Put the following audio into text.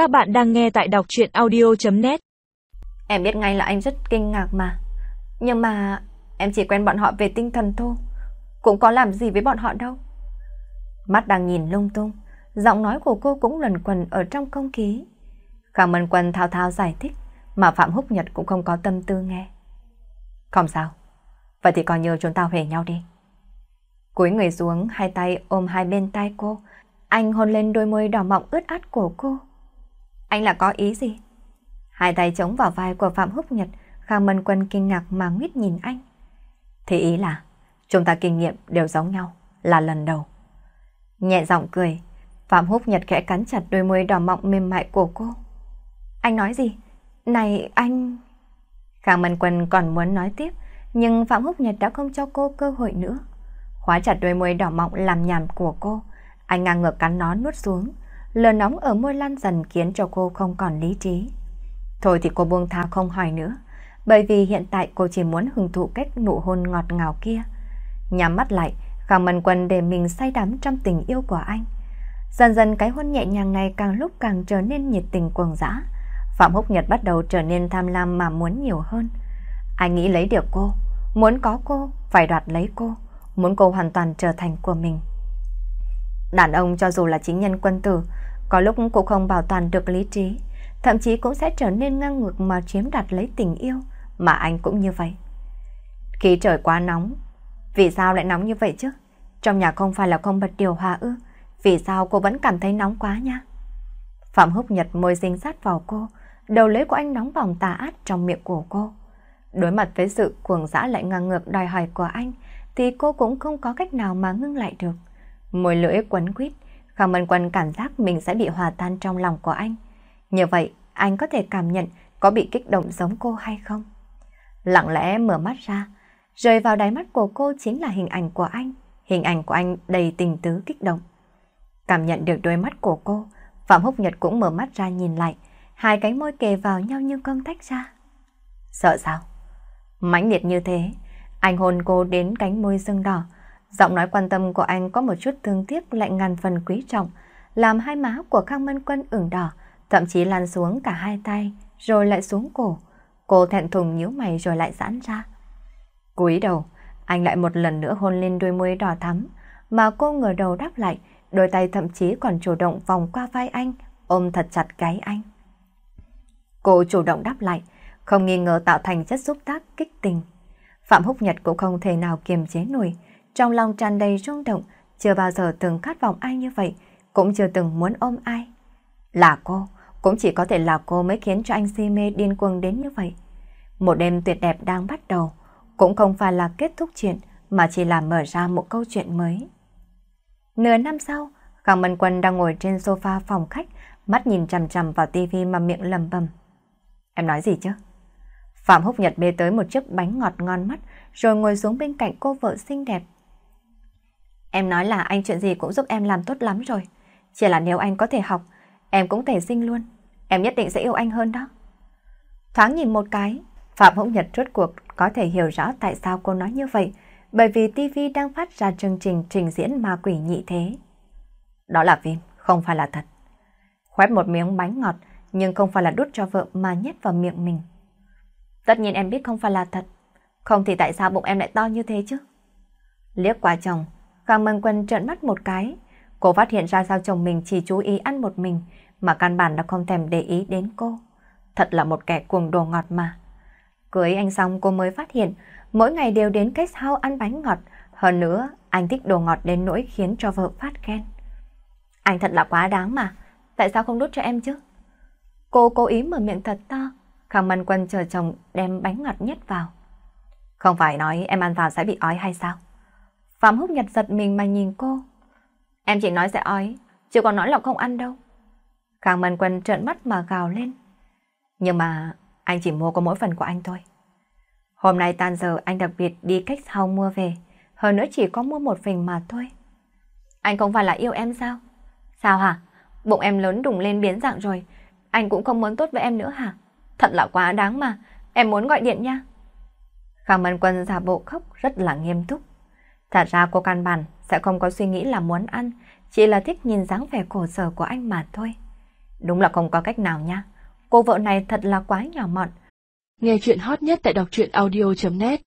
Các bạn đang nghe tại đọc chuyện audio.net Em biết ngay là anh rất kinh ngạc mà. Nhưng mà em chỉ quen bọn họ về tinh thần thôi. Cũng có làm gì với bọn họ đâu. Mắt đang nhìn lung tung, giọng nói của cô cũng luẩn quẩn ở trong không khí. Khang Mân Quân thao thao giải thích, mà Phạm Húc Nhật cũng không có tâm tư nghe. Không sao, vậy thì coi như chúng ta về nhau đi. Cúi người xuống, hai tay ôm hai bên tay cô, anh hôn lên đôi môi đỏ mọng ướt át của cô. Anh là có ý gì? Hai tay chống vào vai của Phạm Húc Nhật, Khang Mân Quân kinh ngạc mà nguyết nhìn anh. Thì ý là, chúng ta kinh nghiệm đều giống nhau, là lần đầu. Nhẹ giọng cười, Phạm Húc Nhật khẽ cắn chặt đôi môi đỏ mọng mềm mại của cô. Anh nói gì? Này anh... Khang Mân Quân còn muốn nói tiếp, nhưng Phạm Húc Nhật đã không cho cô cơ hội nữa. Khóa chặt đôi môi đỏ mọng làm nhảm của cô, anh ngang ngược cắn nó nuốt xuống, lửa nóng ở môi lan dần khiến cho cô không còn lý trí. Thôi thì cô buông tha không hỏi nữa, bởi vì hiện tại cô chỉ muốn hưởng thụ cách nụ hôn ngọt ngào kia. Nhắm mắt lại, Khang Mân Quân để mình say đắm trong tình yêu của anh. Dần dần cái hôn nhẹ nhàng này càng lúc càng trở nên nhiệt tình cuồng dã. Phạm Húc Nhật bắt đầu trở nên tham lam mà muốn nhiều hơn. Anh nghĩ lấy được cô, muốn có cô, phải đoạt lấy cô, muốn cô hoàn toàn trở thành của mình. Đàn ông cho dù là chính nhân quân tử, có lúc cũng không bảo toàn được lý trí, thậm chí cũng sẽ trở nên ngang ngược mà chiếm đoạt lấy tình yêu, mà anh cũng như vậy. Khi trời quá nóng, vì sao lại nóng như vậy chứ? Trong nhà không phải là không bật điều hòa ư? Vì sao cô vẫn cảm thấy nóng quá nha? Phạm Húc Nhật môi dính sát vào cô, đầu lưỡi của anh nóng bỏng tà át trong miệng của cô. Đối mặt với sự cuồng dã lại ngang ngược đòi hỏi của anh, thì cô cũng không có cách nào mà ngưng lại được. Môi lưỡi quấn quýt, Khang Mân Quân cảm giác mình sẽ bị hòa tan trong lòng của anh. Như vậy, anh có thể cảm nhận có bị kích động giống cô hay không? Lặng lẽ mở mắt ra, rơi vào đáy mắt của cô chính là hình ảnh của anh. Hình ảnh của anh đầy tình tứ kích động. Cảm nhận được đôi mắt của cô, Phạm Húc Nhật cũng mở mắt ra nhìn lại, hai cánh môi kề vào nhau như con tách ra. Sợ sao? mãnh liệt như thế, anh hôn cô đến cánh môi sưng đỏ, Giọng nói quan tâm của anh có một chút thương tiếc lại ngàn phần quý trọng, làm hai má của Khang Mân Quân ửng đỏ, thậm chí lan xuống cả hai tay, rồi lại xuống cổ. Cô thẹn thùng nhíu mày rồi lại giãn ra. cúi đầu, anh lại một lần nữa hôn lên đôi môi đỏ thắm, mà cô ngửa đầu đáp lại, đôi tay thậm chí còn chủ động vòng qua vai anh, ôm thật chặt gáy anh. Cô chủ động đáp lại, không nghi ngờ tạo thành chất xúc tác kích tình. Phạm Húc Nhật cũng không thể nào kiềm chế nổi, trong lòng tràn đầy rung động, chưa bao giờ từng khát vọng ai như vậy, cũng chưa từng muốn ôm ai. Là cô, cũng chỉ có thể là cô mới khiến cho anh si mê điên cuồng đến như vậy. Một đêm tuyệt đẹp đang bắt đầu, cũng không phải là kết thúc chuyện, mà chỉ là mở ra một câu chuyện mới. Nửa năm sau, Khang Mân Quân đang ngồi trên sofa phòng khách, mắt nhìn chằm chằm vào tivi mà miệng lầm bầm. Em nói gì chứ? Phạm Húc Nhật bê tới một chiếc bánh ngọt ngon mắt, rồi ngồi xuống bên cạnh cô vợ xinh đẹp, Em nói là anh chuyện gì cũng giúp em làm tốt lắm rồi. Chỉ là nếu anh có thể học, em cũng thể sinh luôn. Em nhất định sẽ yêu anh hơn đó. Thoáng nhìn một cái, Phạm Hữu Nhật rốt cuộc có thể hiểu rõ tại sao cô nói như vậy, bởi vì TV đang phát ra chương trình trình diễn ma quỷ nhị thế. Đó là phim, không phải là thật. Khoét một miếng bánh ngọt, nhưng không phải là đút cho vợ mà nhét vào miệng mình. Tất nhiên em biết không phải là thật, không thì tại sao bụng em lại to như thế chứ? Liếc qua chồng, Khang Mân Quân trợn mắt một cái. Cô phát hiện ra sao chồng mình chỉ chú ý ăn một mình, mà căn bản đã không thèm để ý đến cô. Thật là một kẻ cuồng đồ ngọt mà. Cưới anh xong cô mới phát hiện, mỗi ngày đều đến cách house ăn bánh ngọt. Hơn nữa, anh thích đồ ngọt đến nỗi khiến cho vợ phát khen. Anh thật là quá đáng mà, tại sao không đút cho em chứ? Cô cố ý mở miệng thật to, Khang Mân Quân chờ chồng đem bánh ngọt nhét vào. Không phải nói em ăn vào sẽ bị ói hay sao? Phạm Húc Nhật giật mình mà nhìn cô. Em chỉ nói sẽ ói, chứ còn nói là không ăn đâu. Khang Mân Quân trợn mắt mà gào lên. Nhưng mà anh chỉ mua có mỗi phần của anh thôi. Hôm nay tan giờ anh đặc biệt đi cách sau mua về, hơn nữa chỉ có mua một phần mà thôi. Anh không phải là yêu em sao? Sao hả? Bụng em lớn đùng lên biến dạng rồi, anh cũng không muốn tốt với em nữa hả? Thật là quá đáng mà, em muốn gọi điện nha. Khang Mân Quân giả bộ khóc rất là nghiêm túc. Thật ra cô căn bản sẽ không có suy nghĩ là muốn ăn, chỉ là thích nhìn dáng vẻ khổ sở của anh mà thôi. Đúng là không có cách nào nha. Cô vợ này thật là quá nhỏ mọn. Nghe chuyện hot nhất tại đọc truyện audio.net